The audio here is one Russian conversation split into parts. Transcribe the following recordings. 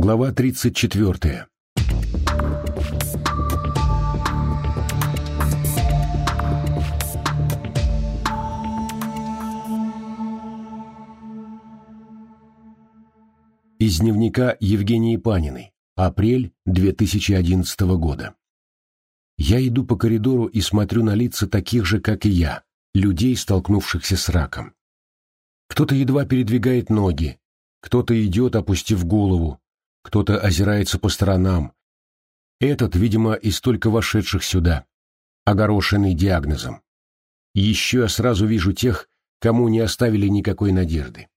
Глава 34. Из дневника Евгении Паниной. Апрель 2011 года. Я иду по коридору и смотрю на лица таких же, как и я, людей, столкнувшихся с раком. Кто-то едва передвигает ноги, кто-то идет, опустив голову, кто-то озирается по сторонам. Этот, видимо, из только вошедших сюда, огорошенный диагнозом. еще я сразу вижу тех, кому не оставили никакой надежды.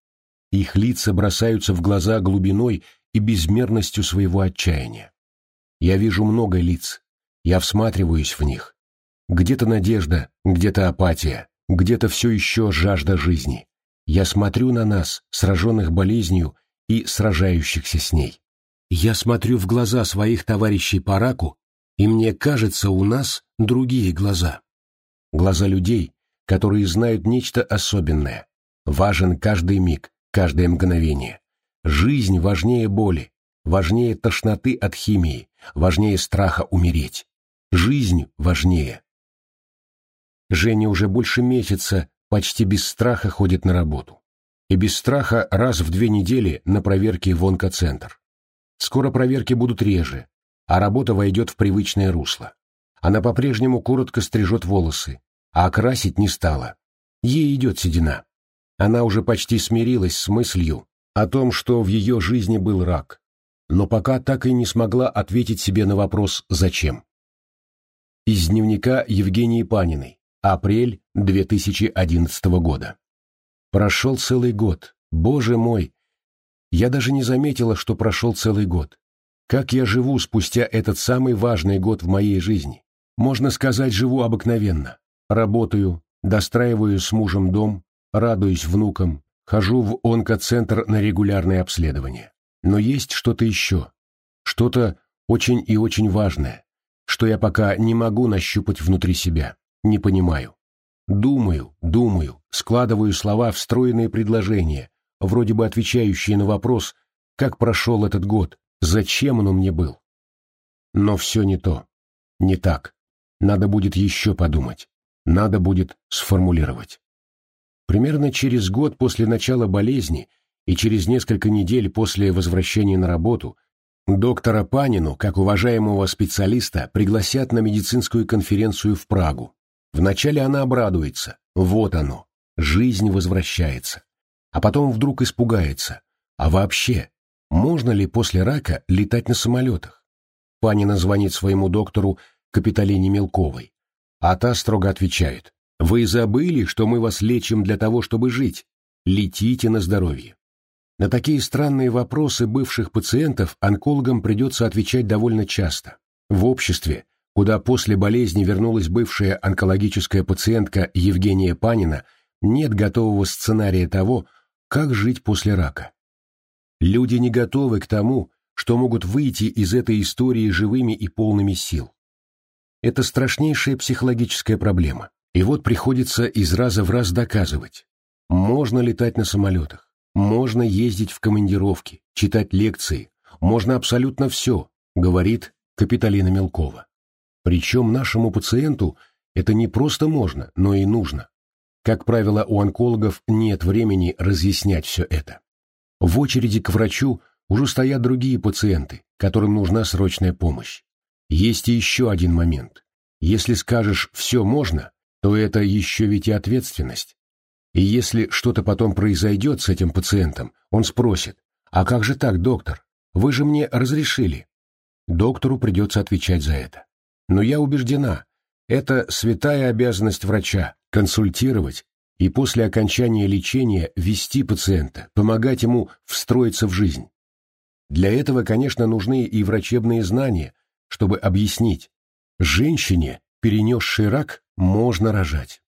Их лица бросаются в глаза глубиной и безмерностью своего отчаяния. Я вижу много лиц, я всматриваюсь в них. Где-то надежда, где-то апатия, где-то все еще жажда жизни. Я смотрю на нас, сраженных болезнью и сражающихся с ней. Я смотрю в глаза своих товарищей по раку, и мне кажется, у нас другие глаза. Глаза людей, которые знают нечто особенное. Важен каждый миг, каждое мгновение. Жизнь важнее боли, важнее тошноты от химии, важнее страха умереть. Жизнь важнее. Женя уже больше месяца почти без страха ходит на работу. И без страха раз в две недели на проверке в онкоцентр. Скоро проверки будут реже, а работа войдет в привычное русло. Она по-прежнему коротко стрижет волосы, а окрасить не стала. Ей идет седина. Она уже почти смирилась с мыслью о том, что в ее жизни был рак, но пока так и не смогла ответить себе на вопрос «зачем?». Из дневника Евгении Паниной. Апрель 2011 года. Прошел целый год. Боже мой! Я даже не заметила, что прошел целый год. Как я живу спустя этот самый важный год в моей жизни? Можно сказать, живу обыкновенно. Работаю, достраиваю с мужем дом, радуюсь внукам, хожу в онкоцентр на регулярное обследование. Но есть что-то еще. Что-то очень и очень важное, что я пока не могу нащупать внутри себя, не понимаю. Думаю, думаю, складываю слова в стройные предложения, вроде бы отвечающие на вопрос, как прошел этот год, зачем он мне был. Но все не то, не так. Надо будет еще подумать, надо будет сформулировать. Примерно через год после начала болезни и через несколько недель после возвращения на работу Доктора Панину, как уважаемого специалиста, пригласят на медицинскую конференцию в Прагу. Вначале она обрадуется. Вот оно. Жизнь возвращается. А потом вдруг испугается. А вообще, можно ли после рака летать на самолетах? Панина звонит своему доктору Капитолине Мелковой. А та строго отвечает. Вы забыли, что мы вас лечим для того, чтобы жить. Летите на здоровье. На такие странные вопросы бывших пациентов онкологам придется отвечать довольно часто. В обществе, куда после болезни вернулась бывшая онкологическая пациентка Евгения Панина, нет готового сценария того, как жить после рака. Люди не готовы к тому, что могут выйти из этой истории живыми и полными сил. Это страшнейшая психологическая проблема. И вот приходится из раза в раз доказывать, можно летать на самолетах, можно ездить в командировки, читать лекции, можно абсолютно все, говорит Капиталина Мелкова. Причем нашему пациенту это не просто можно, но и нужно. Как правило, у онкологов нет времени разъяснять все это. В очереди к врачу уже стоят другие пациенты, которым нужна срочная помощь. Есть и еще один момент. Если скажешь «все можно», то это еще ведь и ответственность. И если что-то потом произойдет с этим пациентом, он спросит, «А как же так, доктор? Вы же мне разрешили». Доктору придется отвечать за это. Но я убеждена, это святая обязанность врача – консультировать и после окончания лечения вести пациента, помогать ему встроиться в жизнь. Для этого, конечно, нужны и врачебные знания, чтобы объяснить, женщине, перенесшей рак, можно рожать.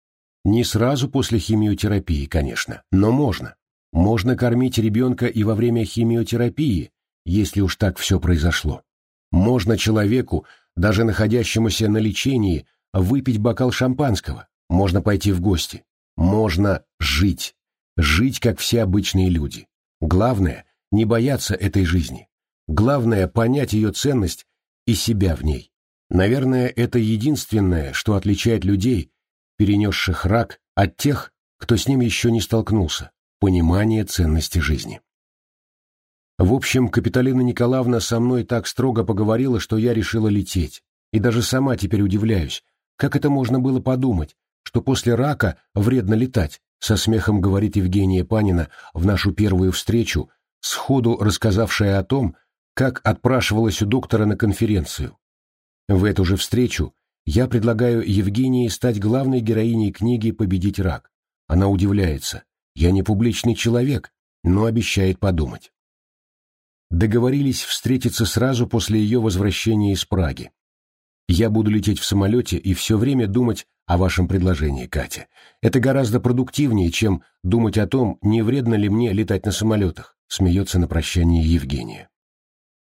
Не сразу после химиотерапии, конечно, но можно. Можно кормить ребенка и во время химиотерапии, если уж так все произошло. Можно человеку, даже находящемуся на лечении, выпить бокал шампанского. Можно пойти в гости. Можно жить. Жить, как все обычные люди. Главное, не бояться этой жизни. Главное — понять ее ценность и себя в ней. Наверное, это единственное, что отличает людей, перенесших рак, от тех, кто с ним еще не столкнулся — понимание ценности жизни. В общем, Капиталина Николаевна со мной так строго поговорила, что я решила лететь. И даже сама теперь удивляюсь, как это можно было подумать, что после рака вредно летать, со смехом говорит Евгения Панина в нашу первую встречу, сходу рассказавшая о том, как отпрашивалась у доктора на конференцию. В эту же встречу я предлагаю Евгении стать главной героиней книги «Победить рак». Она удивляется. Я не публичный человек, но обещает подумать. Договорились встретиться сразу после ее возвращения из Праги. Я буду лететь в самолете и все время думать о вашем предложении, Катя. Это гораздо продуктивнее, чем думать о том, не вредно ли мне летать на самолетах, смеется на прощание Евгения.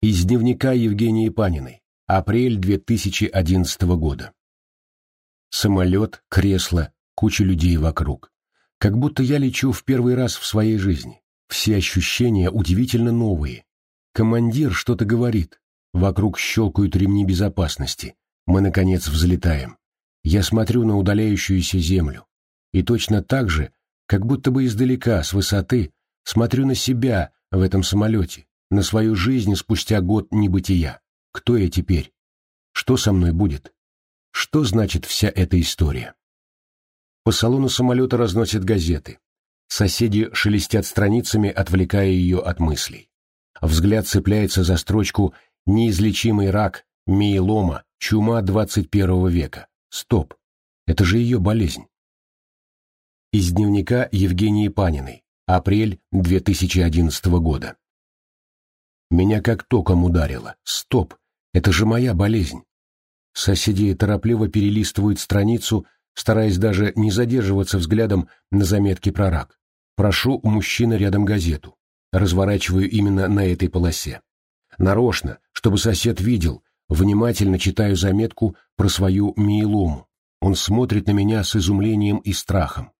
Из дневника Евгении Паниной. Апрель 2011 года. Самолет, кресло, куча людей вокруг. Как будто я лечу в первый раз в своей жизни. Все ощущения удивительно новые. Командир что-то говорит. Вокруг щелкают ремни безопасности. Мы, наконец, взлетаем. Я смотрю на удаляющуюся землю. И точно так же, как будто бы издалека, с высоты, смотрю на себя в этом самолете, на свою жизнь спустя год небытия. Кто я теперь? Что со мной будет? Что значит вся эта история? По салону самолета разносят газеты. Соседи шелестят страницами, отвлекая ее от мыслей. Взгляд цепляется за строчку «Неизлечимый рак, миелома, Чума 21 века. Стоп. Это же ее болезнь. Из дневника Евгении Паниной. Апрель 2011 года. Меня как током ударило. Стоп. Это же моя болезнь. Соседи торопливо перелистывают страницу, стараясь даже не задерживаться взглядом на заметки про рак. Прошу у мужчины рядом газету. Разворачиваю именно на этой полосе. Нарочно, чтобы сосед видел, Внимательно читаю заметку про свою миелому. Он смотрит на меня с изумлением и страхом.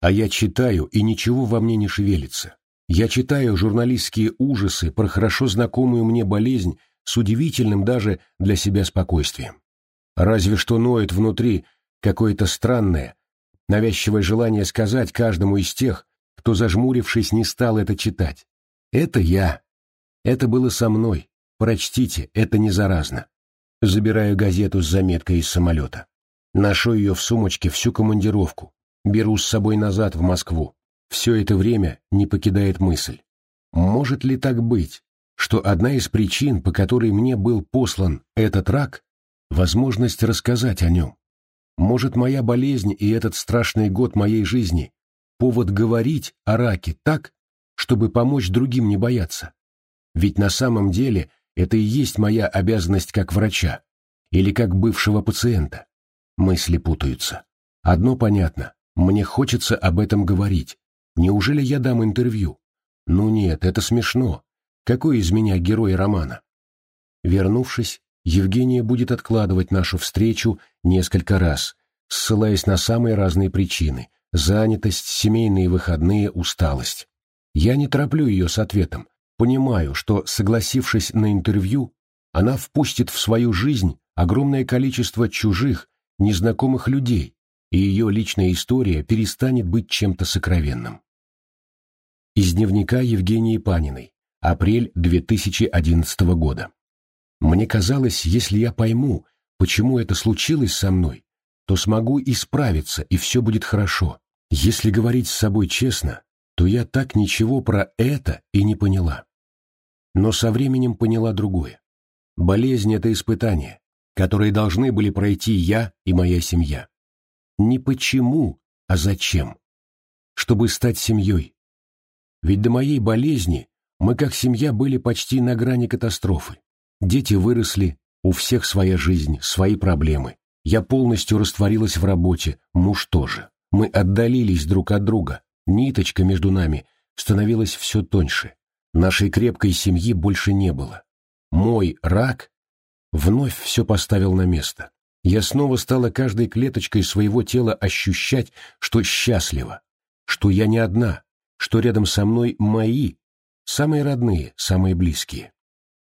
А я читаю, и ничего во мне не шевелится. Я читаю журналистские ужасы про хорошо знакомую мне болезнь с удивительным даже для себя спокойствием. Разве что ноет внутри какое-то странное, навязчивое желание сказать каждому из тех, кто, зажмурившись, не стал это читать. Это я. Это было со мной. Прочтите, это не заразно. Забираю газету с заметкой из самолета. Ношу ее в сумочке всю командировку. Беру с собой назад в Москву. Все это время не покидает мысль. Может ли так быть, что одна из причин, по которой мне был послан этот рак, возможность рассказать о нем? Может, моя болезнь и этот страшный год моей жизни — повод говорить о раке так, чтобы помочь другим не бояться? Ведь на самом деле это и есть моя обязанность как врача или как бывшего пациента. Мысли путаются. Одно понятно, мне хочется об этом говорить. Неужели я дам интервью? Ну нет, это смешно. Какой из меня герой романа? Вернувшись, Евгения будет откладывать нашу встречу несколько раз, ссылаясь на самые разные причины – занятость, семейные выходные, усталость. Я не тороплю ее с ответом, Понимаю, что, согласившись на интервью, она впустит в свою жизнь огромное количество чужих, незнакомых людей, и ее личная история перестанет быть чем-то сокровенным. Из дневника Евгении Паниной. Апрель 2011 года. Мне казалось, если я пойму, почему это случилось со мной, то смогу исправиться, и все будет хорошо. Если говорить с собой честно, то я так ничего про это и не поняла. Но со временем поняла другое. Болезнь — это испытание, которые должны были пройти я и моя семья. Не почему, а зачем. Чтобы стать семьей. Ведь до моей болезни мы как семья были почти на грани катастрофы. Дети выросли, у всех своя жизнь, свои проблемы. Я полностью растворилась в работе, муж тоже. Мы отдалились друг от друга, Ниточка между нами становилась все тоньше. Нашей крепкой семьи больше не было. Мой рак вновь все поставил на место. Я снова стала каждой клеточкой своего тела ощущать, что счастлива, что я не одна, что рядом со мной мои, самые родные, самые близкие.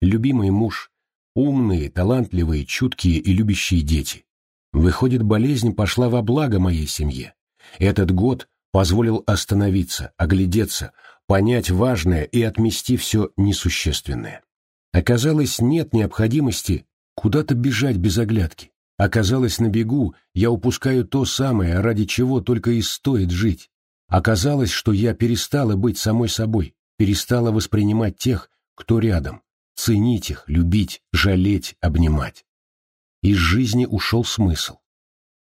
любимый муж, умные, талантливые, чуткие и любящие дети. Выходит, болезнь пошла во благо моей семье. Этот год позволил остановиться, оглядеться, понять важное и отмести все несущественное. Оказалось, нет необходимости куда-то бежать без оглядки. Оказалось, на бегу я упускаю то самое, ради чего только и стоит жить. Оказалось, что я перестала быть самой собой, перестала воспринимать тех, кто рядом, ценить их, любить, жалеть, обнимать. Из жизни ушел смысл.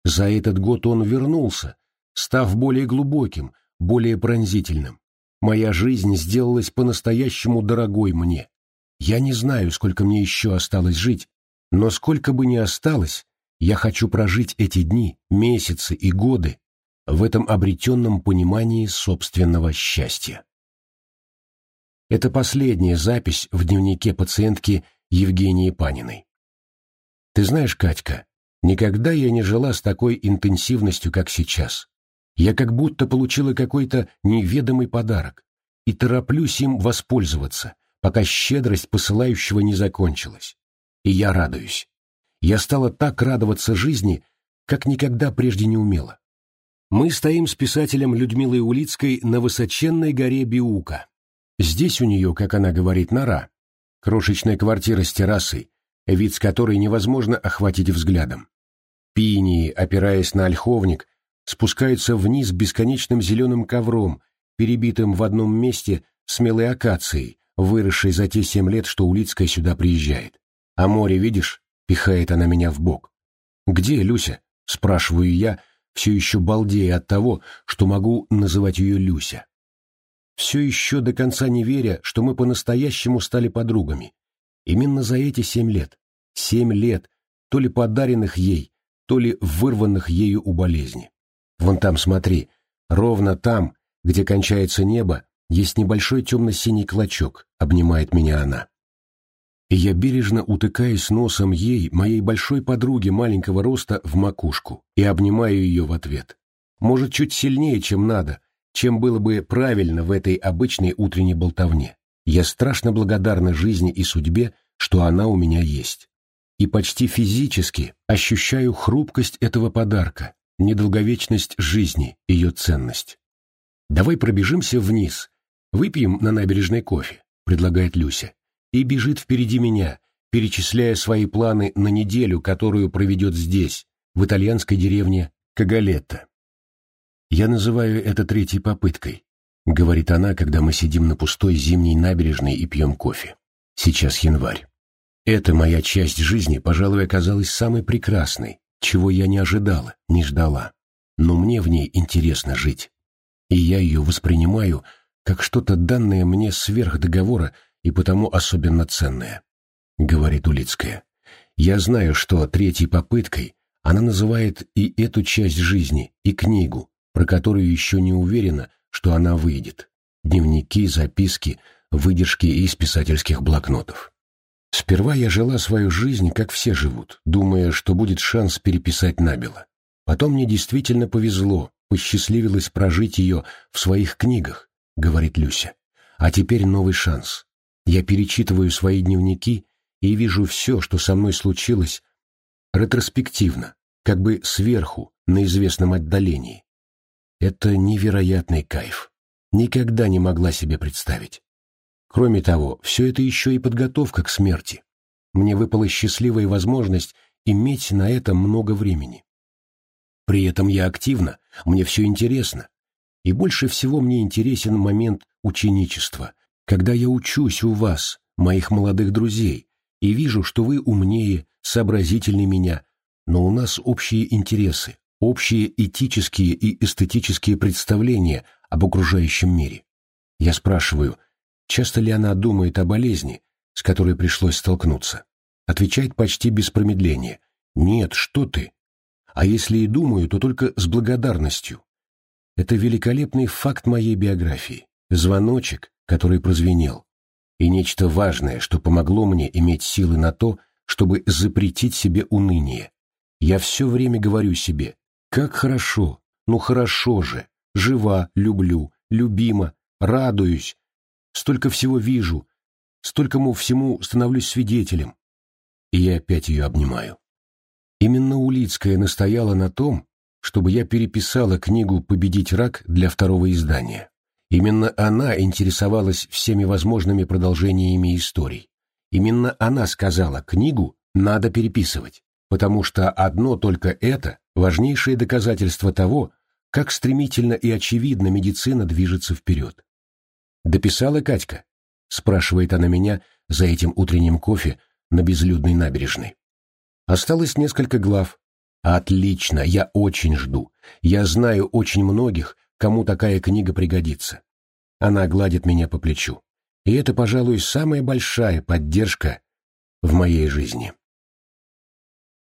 За этот год он вернулся, став более глубоким, более пронзительным. Моя жизнь сделалась по-настоящему дорогой мне. Я не знаю, сколько мне еще осталось жить, но сколько бы ни осталось, я хочу прожить эти дни, месяцы и годы в этом обретенном понимании собственного счастья. Это последняя запись в дневнике пациентки Евгении Паниной. Ты знаешь, Катька, никогда я не жила с такой интенсивностью, как сейчас. Я как будто получила какой-то неведомый подарок и тороплюсь им воспользоваться, пока щедрость посылающего не закончилась. И я радуюсь. Я стала так радоваться жизни, как никогда прежде не умела. Мы стоим с писателем Людмилой Улицкой на высоченной горе Биука. Здесь у нее, как она говорит, нора. Крошечная квартира с террасой, вид с которой невозможно охватить взглядом. Пинии, опираясь на ольховник, спускаются вниз бесконечным зеленым ковром, перебитым в одном месте смелой акацией, выросшей за те семь лет, что Улицкая сюда приезжает. «А море видишь?» — пихает она меня в бок. «Где, Люся?» — спрашиваю я, все еще балдея от того, что могу называть ее Люся. Все еще до конца не веря, что мы по-настоящему стали подругами. Именно за эти семь лет. Семь лет, то ли подаренных ей, то ли вырванных ею у болезни. Вон там, смотри, ровно там, где кончается небо, есть небольшой темно-синий клочок, обнимает меня она. И я бережно утыкаюсь носом ей, моей большой подруге маленького роста, в макушку и обнимаю ее в ответ. Может, чуть сильнее, чем надо, чем было бы правильно в этой обычной утренней болтовне. Я страшно благодарна жизни и судьбе, что она у меня есть. И почти физически ощущаю хрупкость этого подарка, недолговечность жизни, ее ценность. «Давай пробежимся вниз, выпьем на набережной кофе», — предлагает Люся, и бежит впереди меня, перечисляя свои планы на неделю, которую проведет здесь, в итальянской деревне Кагалетто. «Я называю это третьей попыткой», — говорит она, когда мы сидим на пустой зимней набережной и пьем кофе. Сейчас январь. Эта моя часть жизни, пожалуй, оказалась самой прекрасной, чего я не ожидала, не ждала. Но мне в ней интересно жить. И я ее воспринимаю как что-то данное мне сверх договора и потому особенно ценное, — говорит Улицкая. Я знаю, что третьей попыткой она называет и эту часть жизни, и книгу, про которую еще не уверена, что она выйдет. Дневники, записки, выдержки из писательских блокнотов. Сперва я жила свою жизнь, как все живут, думая, что будет шанс переписать набело. Потом мне действительно повезло, посчастливилось прожить ее в своих книгах, говорит Люся. А теперь новый шанс. Я перечитываю свои дневники и вижу все, что со мной случилось, ретроспективно, как бы сверху, на известном отдалении. Это невероятный кайф. Никогда не могла себе представить. Кроме того, все это еще и подготовка к смерти. Мне выпала счастливая возможность иметь на это много времени. При этом я активна, мне все интересно. И больше всего мне интересен момент ученичества, когда я учусь у вас, моих молодых друзей, и вижу, что вы умнее, сообразительнее меня, но у нас общие интересы, общие этические и эстетические представления об окружающем мире. Я спрашиваю, Часто ли она думает о болезни, с которой пришлось столкнуться? Отвечает почти без промедления. «Нет, что ты!» А если и думаю, то только с благодарностью. Это великолепный факт моей биографии, звоночек, который прозвенел, и нечто важное, что помогло мне иметь силы на то, чтобы запретить себе уныние. Я все время говорю себе, как хорошо, ну хорошо же, жива, люблю, любима, радуюсь, Столько всего вижу, столькому всему становлюсь свидетелем. И я опять ее обнимаю. Именно Улицкая настояла на том, чтобы я переписала книгу «Победить рак» для второго издания. Именно она интересовалась всеми возможными продолжениями историй. Именно она сказала, книгу надо переписывать, потому что одно только это – важнейшее доказательство того, как стремительно и очевидно медицина движется вперед. «Дописала Катька?» — спрашивает она меня за этим утренним кофе на безлюдной набережной. Осталось несколько глав. Отлично, я очень жду. Я знаю очень многих, кому такая книга пригодится. Она гладит меня по плечу. И это, пожалуй, самая большая поддержка в моей жизни.